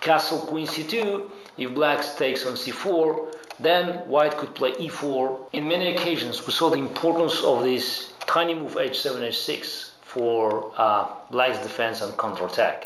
castle queen c2, if black takes on c4, then white could play e4. In many occasions, we saw the importance of this tiny move h7, h6 for uh, black's defense and counterattack.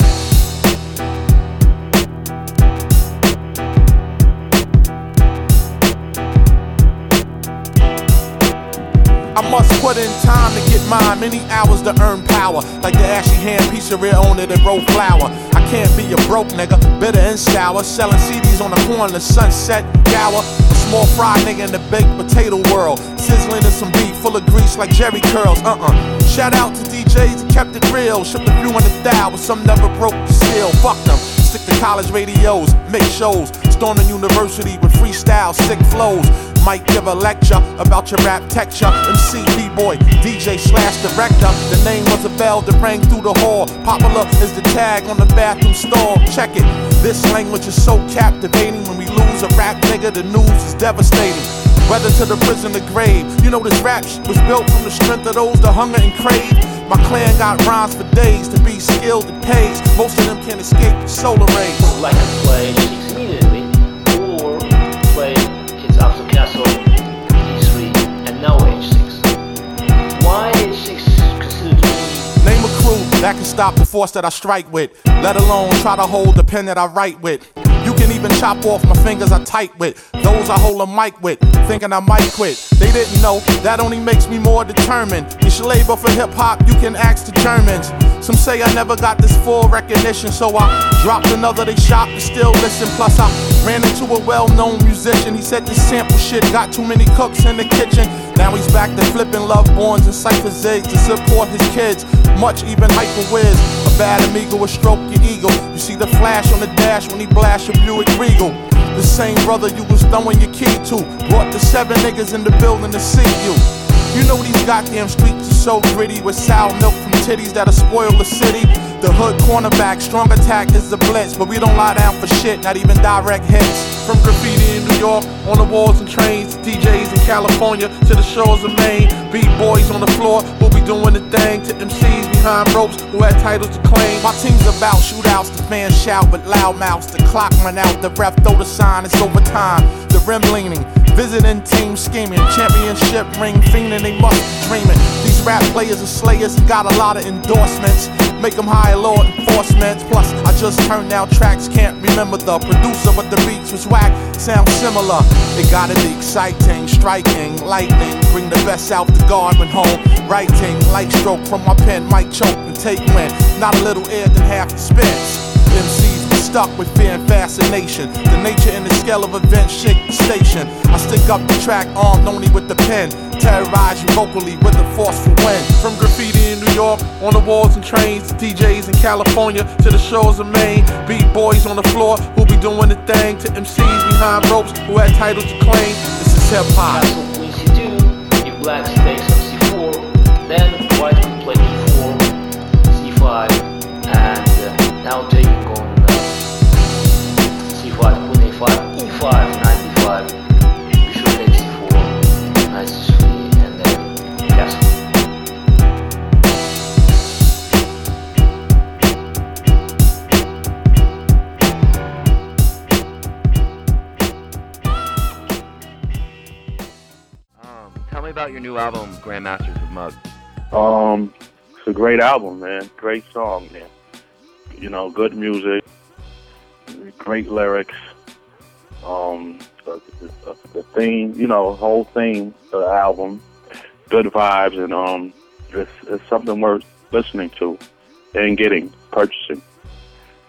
I must put in time to get mine, many hours to earn power. Like the ashy hand pizzeria owner that roll flour. Can't be a broke nigga, bitter and sour. Selling CDs on the corner, sunset, gower. A small fry nigga in the baked potato world. Sizzling in some beef full of grease like Jerry curls. Uh uh. Shout out to DJs that kept it real. Shipped a few hundred thou with some never broke the seal. Fuck them. Stick to college radios, make shows. Storming university with freestyle, sick flows might give a lecture about your rap texture. MC, B-boy, DJ slash director. The name was a bell that rang through the hall. Popular is the tag on the bathroom stall. Check it. This language is so captivating. When we lose a rap nigga, the news is devastating. Whether to the prison or grave, you know this rap was built from the strength of those that hunger and crave. My clan got rhymes for days to be skilled, it pays. Most of them can't escape the solar rays. Like that can stop the force that I strike with, let alone try to hold the pen that I write with. You can even chop off my fingers I type with, those I hold a mic with, thinking I might quit. They didn't know that only makes me more determined. You should labor for hip hop, you can ask the Germans. Some say I never got this full recognition, so I dropped another they shop and still listen. Plus, I ran into a well known musician. He said this sample shit got too many cooks in the kitchen. Now he's back to flipping love borns and cipher zigs to support his kids. Much even hyper whiz. A bad amigo will stroke your ego. You see the flash on the dash when he blast your Buick Regal. The same brother you was throwing your key to. Brought the seven niggas in the building to see you. You know these goddamn streets are so gritty with sour milk from titties that'll spoil the city. The hood cornerback, strong attack is the blitz, but we don't lie down for shit, not even direct hits. From graffiti in New York, on the walls and trains, DJs in California, to the shores of Maine. Beat boys on the floor we'll be doing the thing, to MCs behind ropes who had titles to claim. My team's about shootouts, the fans shout with loud mouths, the clock run out, the ref throw the sign, it's overtime. The rim leaning, visiting team scheming, championship ring fiending, they must dreaming. Rap players and slayers got a lot of endorsements. Make them higher law enforcement. Plus, I just turned out tracks, can't remember the producer, but the beats was whack, sound similar. It gotta be exciting, striking, lightning. Bring the best out the guard when home. Writing, light stroke from my pen, might choke and take wind. Not a little air than half the spins. Stuck with fear and fascination. The nature and the scale of events shake the station. I stick up the track armed only with the pen. Terrorize you vocally with a forceful wind. From graffiti in New York, on the walls and trains, to DJs in California, to the shores of Maine. Beat boys on the floor who be doing the thing. To MCs behind ropes who had titles to claim. This is hip hop. castle queen c2, if black on c4, then about your new album, Grandmasters of Mug. Um, it's a great album, man. Great song, man. You know, good music, great lyrics. Um, the, the, the theme, you know, whole theme of the album, good vibes, and um, it's, it's something worth listening to and getting, purchasing.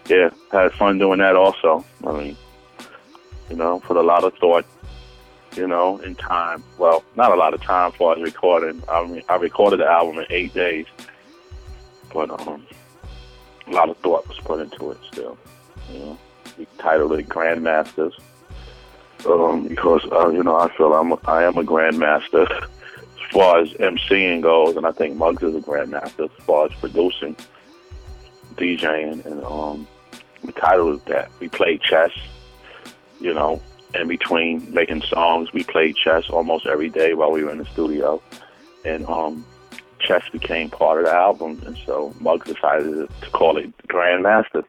Yeah, had fun doing that also. I mean, you know, put a lot of thought you know, in time. Well, not a lot of time for us recording. I mean, I recorded the album in eight days, but um, a lot of thought was put into it still. You know, we titled it Grandmasters um, because uh, you know I feel I'm I am a grandmaster as far as MCing goes, and I think Muggs is a grandmaster as far as producing, DJing, and um, the title is that we play chess. You know, in between making songs, we played chess almost every day while we were in the studio, and um, chess became part of the album. And so Muggs decided to call it Grandmaster.